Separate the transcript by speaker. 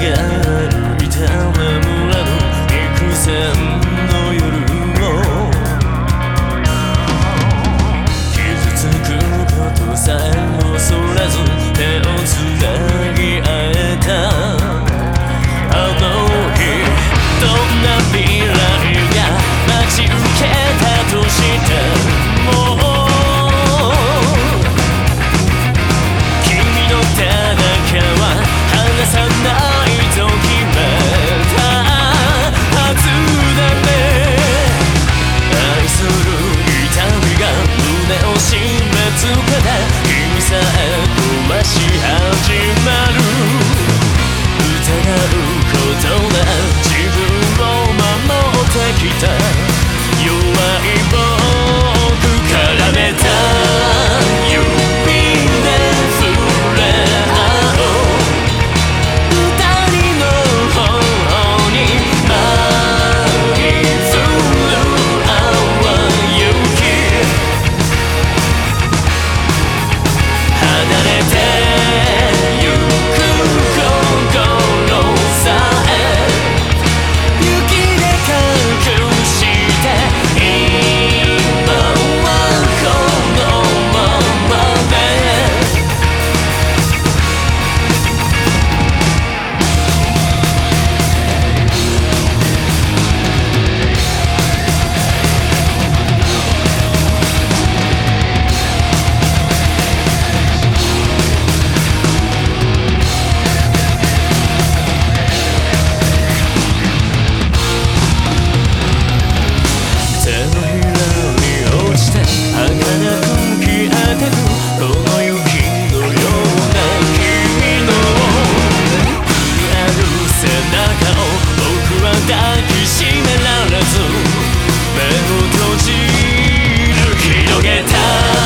Speaker 1: Gia sun ず目を閉じる。広げた。